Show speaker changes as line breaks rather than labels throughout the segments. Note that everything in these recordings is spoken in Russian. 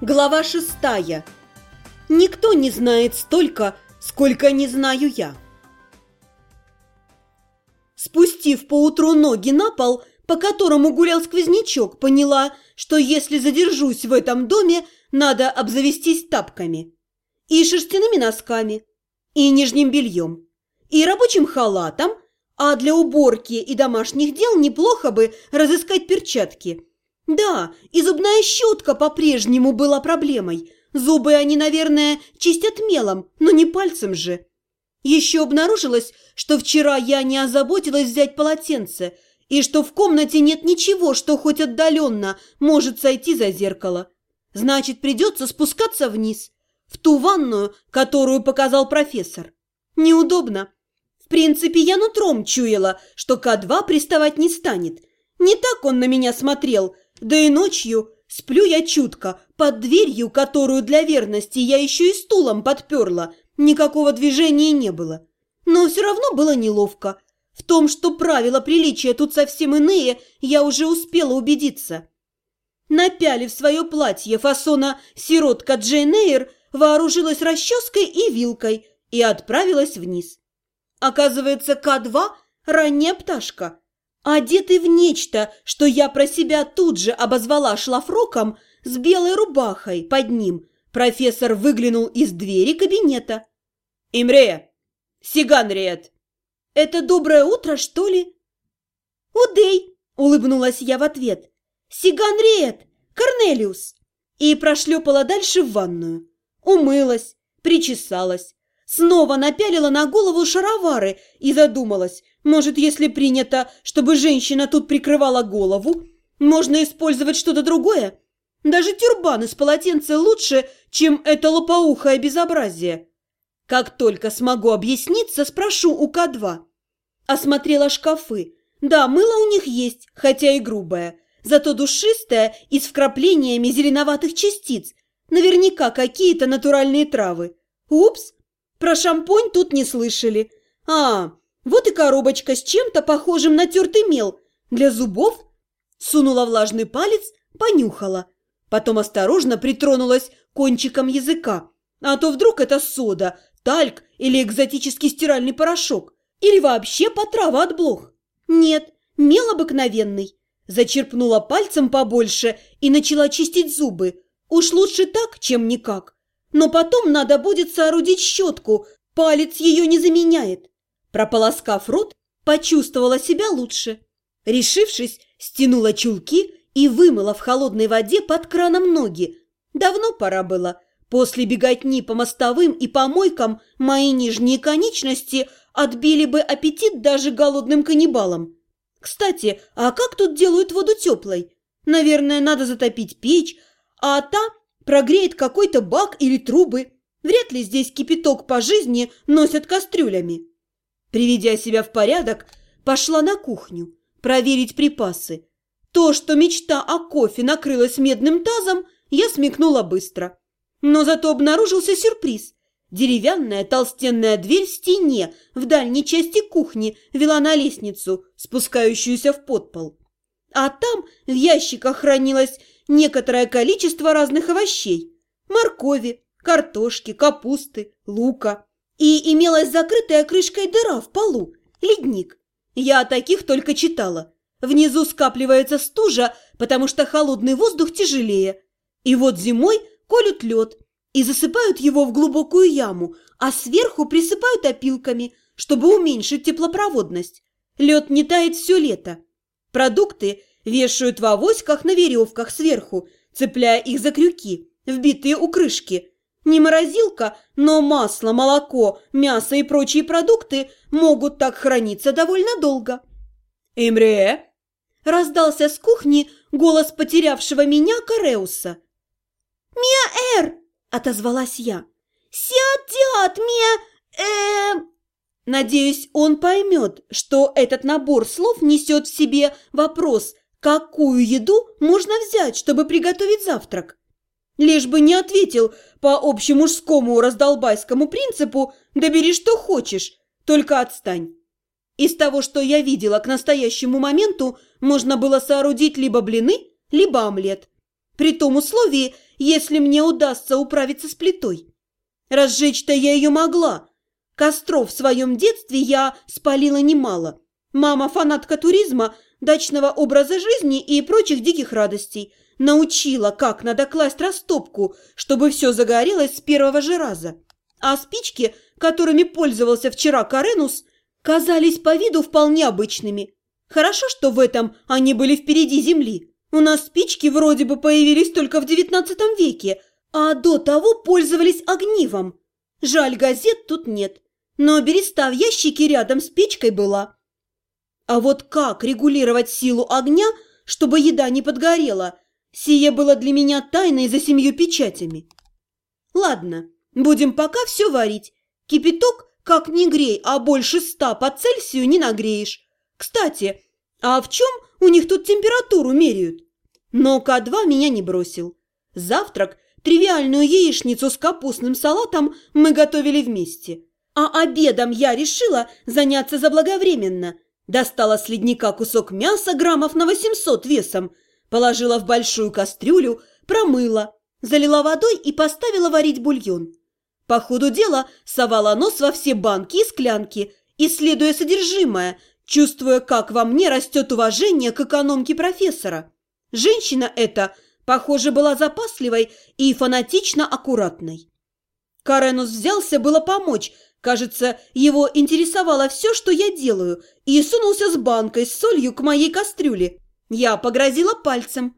Глава шестая. Никто не знает столько, сколько не знаю я. Спустив поутру ноги на пол, по которому гулял сквознячок, поняла, что если задержусь в этом доме, надо обзавестись тапками. И шерстяными носками, и нижним бельем, и рабочим халатом, а для уборки и домашних дел неплохо бы разыскать перчатки – да, и зубная щетка по-прежнему была проблемой. Зубы они, наверное, чистят мелом, но не пальцем же. Еще обнаружилось, что вчера я не озаботилась взять полотенце, и что в комнате нет ничего, что хоть отдаленно может сойти за зеркало. Значит, придется спускаться вниз, в ту ванную, которую показал профессор. Неудобно. В принципе, я нутром чуяла, что К2 приставать не станет. Не так он на меня смотрел – да и ночью сплю я чутко, под дверью, которую для верности я еще и стулом подперла, никакого движения не было. Но все равно было неловко. В том, что правила приличия тут совсем иные, я уже успела убедиться. Напялив свое платье фасона «Сиротка Джейн Эйр», вооружилась расческой и вилкой и отправилась вниз. Оказывается, К2 – ранняя пташка – Одетый в нечто, что я про себя тут же обозвала шлафроком, с белой рубахой под ним, профессор выглянул из двери кабинета. «Имре! Сиганриет!» «Это доброе утро, что ли?» «Удей!» – улыбнулась я в ответ. «Сиганриет! Корнелиус!» И прошлепала дальше в ванную. Умылась, причесалась, снова напялила на голову шаровары и задумалась, может, если принято, чтобы женщина тут прикрывала голову, можно использовать что-то другое? Даже тюрбан из полотенца лучше, чем это лопоухое безобразие. Как только смогу объясниться, спрошу у К2. Осмотрела шкафы. Да, мыло у них есть, хотя и грубое, зато душистое и с вкраплениями зеленоватых частиц. Наверняка какие-то натуральные травы. Упс, про шампунь тут не слышали. А, вот и коробочка с чем-то похожим на тертый мел. Для зубов сунула влажный палец, понюхала. Потом осторожно притронулась кончиком языка. А то вдруг это сода, тальк или экзотический стиральный порошок. Или вообще потрава от блох. Нет, мел обыкновенный. Зачерпнула пальцем побольше и начала чистить зубы. Уж лучше так, чем никак. Но потом надо будет соорудить щетку, палец ее не заменяет. Прополоскав рот, почувствовала себя лучше. Решившись, стянула чулки и вымыла в холодной воде под краном ноги. Давно пора было. После беготни по мостовым и помойкам мои нижние конечности отбили бы аппетит даже голодным каннибалам. Кстати, а как тут делают воду теплой? Наверное, надо затопить печь, а та прогреет какой-то бак или трубы. Вряд ли здесь кипяток по жизни носят кастрюлями. Приведя себя в порядок, пошла на кухню проверить припасы. То, что мечта о кофе накрылась медным тазом, я смекнула быстро. Но зато обнаружился сюрприз. Деревянная толстенная дверь в стене в дальней части кухни вела на лестницу, спускающуюся в подпол. А там в ящиках хранилось некоторое количество разных овощей. Моркови, картошки, капусты, лука и имелась закрытая крышкой дыра в полу, ледник. Я о таких только читала. Внизу скапливается стужа, потому что холодный воздух тяжелее. И вот зимой колют лед и засыпают его в глубокую яму, а сверху присыпают опилками, чтобы уменьшить теплопроводность. Лед не тает все лето. Продукты вешают в авоськах на веревках сверху, цепляя их за крюки, вбитые у крышки – не морозилка, но масло, молоко, мясо и прочие продукты могут так храниться довольно долго. «Имре!» – раздался с кухни голос потерявшего меня Кареуса. «Мия-эр!» – отозвалась я. «Сядят, мия... э Надеюсь, он поймет, что этот набор слов несет в себе вопрос, какую еду можно взять, чтобы приготовить завтрак. Лишь бы не ответил по общемужскому раздолбайскому принципу «да бери что хочешь, только отстань». Из того, что я видела к настоящему моменту, можно было соорудить либо блины, либо омлет. при том условии, если мне удастся управиться с плитой. Разжечь-то я ее могла. Костров в своем детстве я спалила немало. Мама фанатка туризма, дачного образа жизни и прочих диких радостей. Научила, как надо класть растопку, чтобы все загорелось с первого же раза. А спички, которыми пользовался вчера Каренус, казались по виду вполне обычными. Хорошо, что в этом они были впереди Земли. У нас спички вроде бы появились только в девятнадцатом веке, а до того пользовались огнивом. Жаль, газет тут нет, но береста в ящике рядом с печкой была. А вот как регулировать силу огня, чтобы еда не подгорела, сие было для меня тайной за семью печатями. Ладно, будем пока все варить. Кипяток как не грей, а больше ста по Цельсию не нагреешь. Кстати, а в чем у них тут температуру меряют? Но К2 меня не бросил. Завтрак, тривиальную яичницу с капустным салатом мы готовили вместе. А обедом я решила заняться заблаговременно. Достала с ледника кусок мяса граммов на 800 весом, положила в большую кастрюлю, промыла, залила водой и поставила варить бульон. По ходу дела совала нос во все банки и склянки, исследуя содержимое, чувствуя, как во мне растет уважение к экономке профессора. Женщина эта, похоже, была запасливой и фанатично аккуратной. Каренус взялся было помочь, кажется, его интересовало все, что я делаю, и сунулся с банкой с солью к моей кастрюле. Я погрозила пальцем.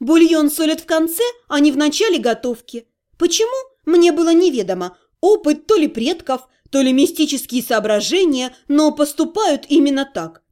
Бульон солят в конце, а не в начале готовки. Почему? Мне было неведомо. Опыт то ли предков, то ли мистические соображения, но поступают именно так.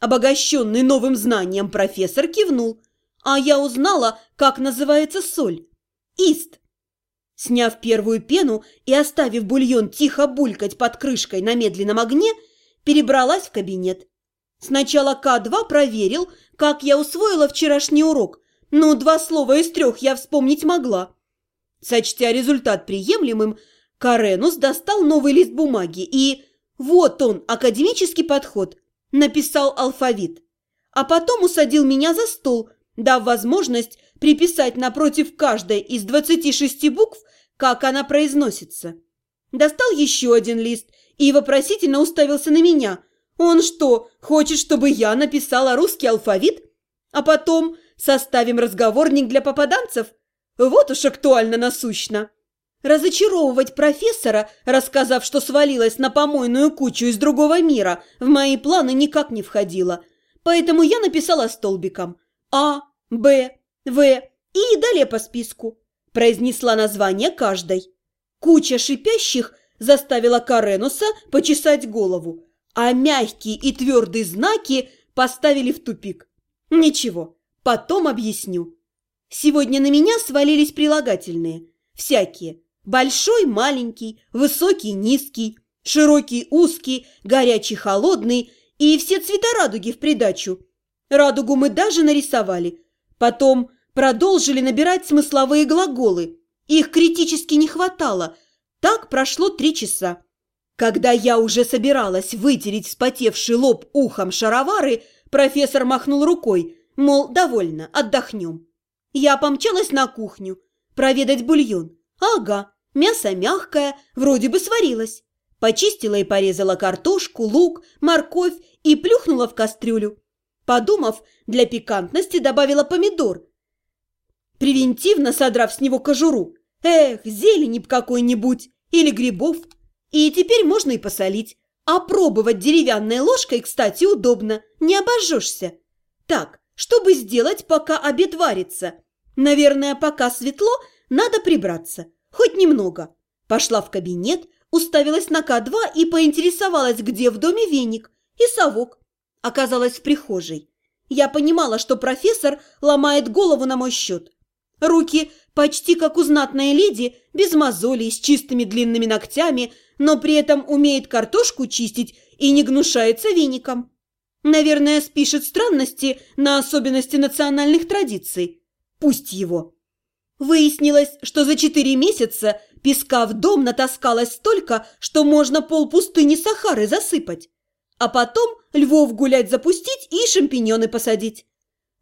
Обогащенный новым знанием профессор кивнул, а я узнала, как называется соль. Ист. Сняв первую пену и оставив бульон тихо булькать под крышкой на медленном огне, перебралась в кабинет. Сначала К2 проверил, как я усвоила вчерашний урок, но два слова из трех я вспомнить могла. Сочтя результат приемлемым, Каренус достал новый лист бумаги и... Вот он, академический подход. Написал алфавит. А потом усадил меня за стол, дав возможность приписать напротив каждой из 26 букв, как она произносится. Достал еще один лист и вопросительно уставился на меня. Он что, хочет, чтобы я написала русский алфавит? А потом составим разговорник для попаданцев – вот уж актуально насущно. Разочаровывать профессора, рассказав, что свалилась на помойную кучу из другого мира, в мои планы никак не входило. Поэтому я написала столбиком А, Б, В и далее по списку. Произнесла название каждой. Куча шипящих заставила Каренуса почесать голову, а мягкие и твердые знаки поставили в тупик. Ничего, потом объясню. Сегодня на меня свалились прилагательные. Всякие. Большой, маленький, высокий, низкий, широкий, узкий, горячий, холодный и все цвета радуги в придачу. Радугу мы даже нарисовали. Потом продолжили набирать смысловые глаголы. Их критически не хватало. Так прошло три часа. Когда я уже собиралась вытереть вспотевший лоб ухом шаровары, профессор махнул рукой, мол, довольно, отдохнем. Я помчалась на кухню, проведать бульон. Ага, мясо мягкое, вроде бы сварилось. Почистила и порезала картошку, лук, морковь и плюхнула в кастрюлю. Подумав, для пикантности добавила помидор, превентивно содрав с него кожуру. Эх, зелени б какой-нибудь или грибов. И теперь можно и посолить. А пробовать деревянной ложкой, кстати, удобно, не обожжешься. Так, чтобы сделать, пока обед варится? Наверное, пока светло, надо прибраться. Хоть немного. Пошла в кабинет, уставилась на К2 и поинтересовалась, где в доме веник и совок. Оказалась в прихожей. Я понимала, что профессор ломает голову на мой счет. Руки почти как у знатной леди, без мозолей, с чистыми длинными ногтями, но при этом умеет картошку чистить и не гнушается веником. Наверное, спишет странности на особенности национальных традиций. Пусть его. Выяснилось, что за четыре месяца песка в дом натаскалось столько, что можно полпустыни Сахары засыпать. А потом львов гулять запустить и шампиньоны посадить.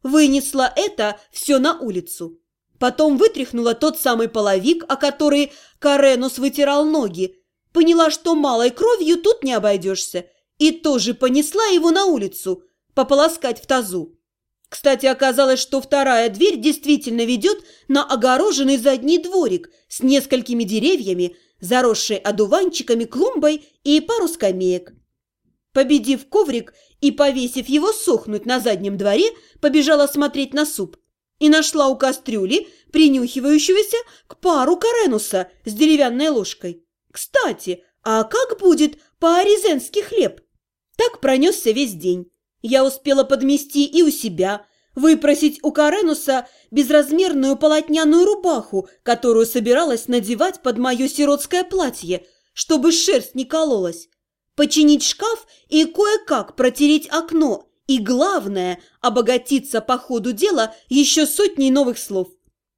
Вынесла это все на улицу. Потом вытряхнула тот самый половик, о который Каренус вытирал ноги. Поняла, что малой кровью тут не обойдешься, и тоже понесла его на улицу, пополоскать в тазу. Кстати, оказалось, что вторая дверь действительно ведет на огороженный задний дворик с несколькими деревьями, заросшей одуванчиками, клумбой и пару скамеек. Победив коврик и повесив его сохнуть на заднем дворе, побежала смотреть на суп и нашла у кастрюли принюхивающегося к пару Каренуса с деревянной ложкой. Кстати, а как будет по-аризенски хлеб? Так пронесся весь день. Я успела подмести и у себя, выпросить у Каренуса безразмерную полотняную рубаху, которую собиралась надевать под мое сиротское платье, чтобы шерсть не кололась, починить шкаф и кое-как протереть окно и, главное, обогатиться по ходу дела еще сотней новых слов.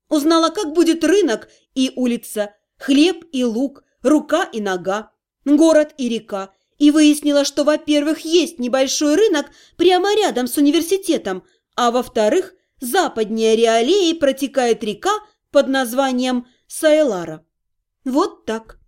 Узнала, как будет рынок и улица, хлеб и лук, рука и нога, город и река, и выяснила, что, во-первых, есть небольшой рынок прямо рядом с университетом, а во-вторых, западнее Реалеи протекает река под названием Саэлара. Вот так.